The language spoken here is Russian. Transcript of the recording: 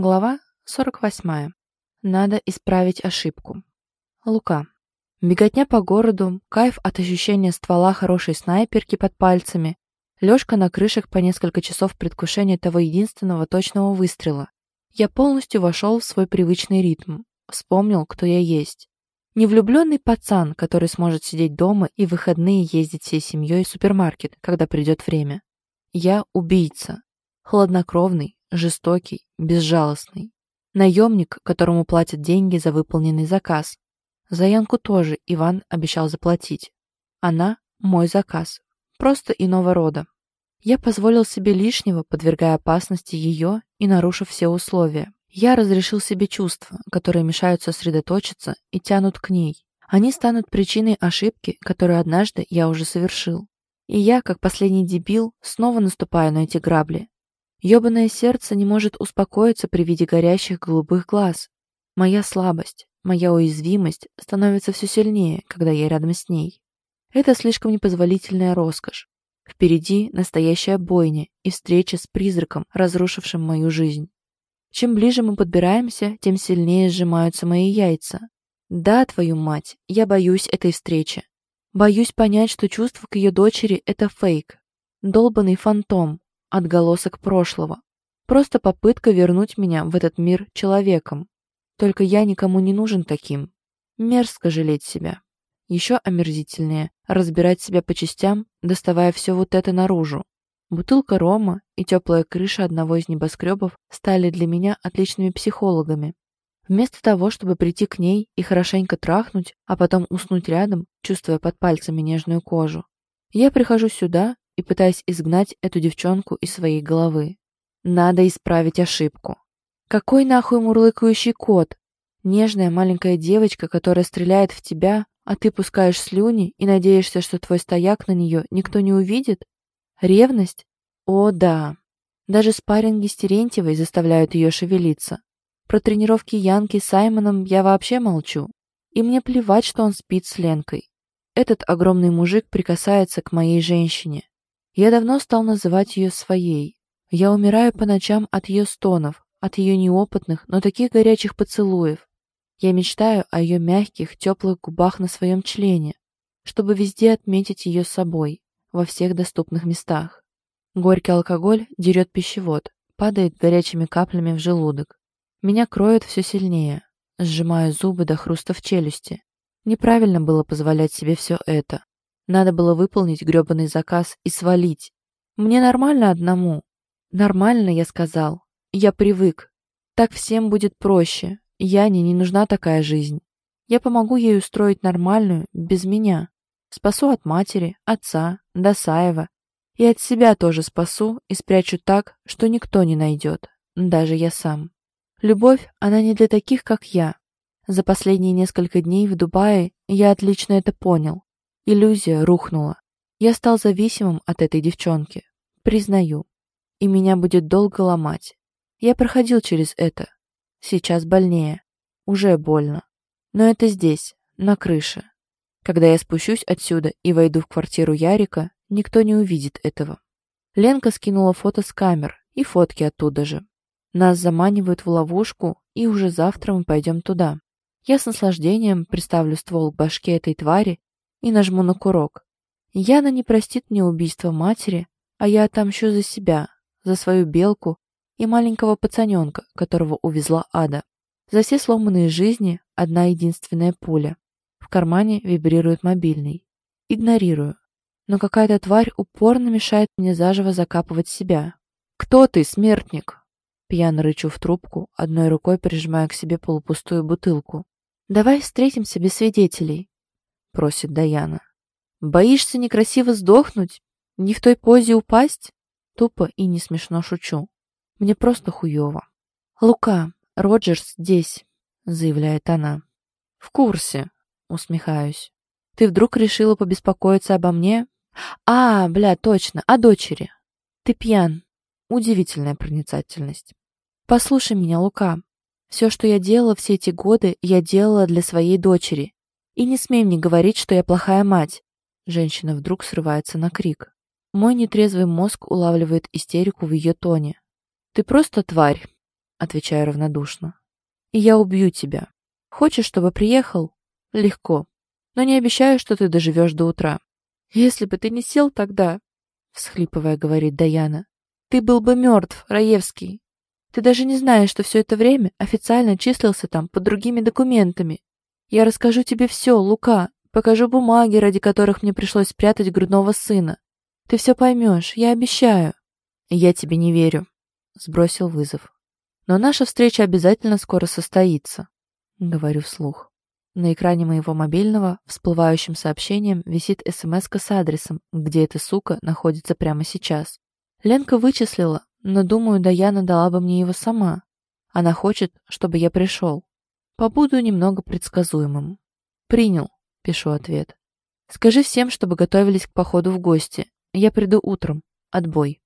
Глава 48. Надо исправить ошибку. Лука. Беготня по городу, кайф от ощущения ствола хорошей снайперки под пальцами, лёжка на крышах по несколько часов предвкушения того единственного точного выстрела. Я полностью вошел в свой привычный ритм, вспомнил, кто я есть. Не влюбленный пацан, который сможет сидеть дома и в выходные ездить всей семьей в супермаркет, когда придет время. Я убийца. Хладнокровный, жестокий, безжалостный. Наемник, которому платят деньги за выполненный заказ. За Янку тоже Иван обещал заплатить. Она – мой заказ, просто иного рода. Я позволил себе лишнего, подвергая опасности ее и нарушив все условия. Я разрешил себе чувства, которые мешают сосредоточиться и тянут к ней. Они станут причиной ошибки, которую однажды я уже совершил. И я, как последний дебил, снова наступаю на эти грабли, Ёбаное сердце не может успокоиться при виде горящих голубых глаз. Моя слабость, моя уязвимость становится все сильнее, когда я рядом с ней. Это слишком непозволительная роскошь. Впереди настоящая бойня и встреча с призраком, разрушившим мою жизнь. Чем ближе мы подбираемся, тем сильнее сжимаются мои яйца. Да, твою мать, я боюсь этой встречи. Боюсь понять, что чувство к ее дочери — это фейк. Долбанный фантом, отголосок прошлого. Просто попытка вернуть меня в этот мир человеком. Только я никому не нужен таким. Мерзко жалеть себя. Еще омерзительнее – разбирать себя по частям, доставая все вот это наружу. Бутылка рома и теплая крыша одного из небоскребов стали для меня отличными психологами. Вместо того, чтобы прийти к ней и хорошенько трахнуть, а потом уснуть рядом, чувствуя под пальцами нежную кожу, я прихожу сюда и пытаясь изгнать эту девчонку из своей головы. Надо исправить ошибку. Какой нахуй мурлыкающий кот? Нежная маленькая девочка, которая стреляет в тебя, а ты пускаешь слюни и надеешься, что твой стояк на нее никто не увидит? Ревность? О, да. Даже спарринги с Терентьевой заставляют ее шевелиться. Про тренировки Янки с Саймоном я вообще молчу. И мне плевать, что он спит с Ленкой. Этот огромный мужик прикасается к моей женщине. Я давно стал называть ее своей. Я умираю по ночам от ее стонов, от ее неопытных, но таких горячих поцелуев. Я мечтаю о ее мягких, теплых губах на своем члене, чтобы везде отметить ее собой, во всех доступных местах. Горький алкоголь дерет пищевод, падает горячими каплями в желудок. Меня кроет все сильнее, сжимаю зубы до хруста в челюсти. Неправильно было позволять себе все это. Надо было выполнить грёбаный заказ и свалить. Мне нормально одному. Нормально, я сказал. Я привык. Так всем будет проще. Яне не нужна такая жизнь. Я помогу ей устроить нормальную, без меня. Спасу от матери, отца, Досаева. И от себя тоже спасу и спрячу так, что никто не найдет, даже я сам. Любовь, она не для таких, как я. За последние несколько дней в Дубае я отлично это понял. Иллюзия рухнула. Я стал зависимым от этой девчонки. Признаю. И меня будет долго ломать. Я проходил через это. Сейчас больнее. Уже больно. Но это здесь, на крыше. Когда я спущусь отсюда и войду в квартиру Ярика, никто не увидит этого. Ленка скинула фото с камер и фотки оттуда же. Нас заманивают в ловушку, и уже завтра мы пойдем туда. Я с наслаждением приставлю ствол к башке этой твари и нажму на курок. Яна не простит мне убийство матери, а я отомщу за себя, за свою белку и маленького пацаненка, которого увезла ада. За все сломанные жизни одна единственная пуля. В кармане вибрирует мобильный. Игнорирую. Но какая-то тварь упорно мешает мне заживо закапывать себя. «Кто ты, смертник?» Пьяно рычу в трубку, одной рукой прижимая к себе полупустую бутылку. «Давай встретимся без свидетелей. — просит Даяна. «Боишься некрасиво сдохнуть? Не в той позе упасть?» Тупо и не смешно шучу. Мне просто хуёво. «Лука, Роджерс здесь», — заявляет она. «В курсе», — усмехаюсь. «Ты вдруг решила побеспокоиться обо мне?» «А, бля, точно, о дочери. Ты пьян. Удивительная проницательность. Послушай меня, Лука. Все, что я делала все эти годы, я делала для своей дочери. И не смей мне говорить, что я плохая мать. Женщина вдруг срывается на крик. Мой нетрезвый мозг улавливает истерику в ее тоне. Ты просто тварь. отвечаю равнодушно. И я убью тебя. Хочешь, чтобы приехал? Легко. Но не обещаю, что ты доживешь до утра. Если бы ты не сел тогда, всхлипывая, говорит Даяна, ты был бы мертв, Раевский. Ты даже не знаешь, что все это время официально числился там под другими документами. Я расскажу тебе все, Лука, покажу бумаги, ради которых мне пришлось спрятать грудного сына. Ты все поймешь, я обещаю. Я тебе не верю, сбросил вызов. Но наша встреча обязательно скоро состоится, говорю вслух. На экране моего мобильного всплывающим сообщением висит смс с адресом, где эта сука находится прямо сейчас. Ленка вычислила, но, думаю, Даяна дала бы мне его сама. Она хочет, чтобы я пришел. Побуду немного предсказуемым. «Принял», — пишу ответ. «Скажи всем, чтобы готовились к походу в гости. Я приду утром. Отбой».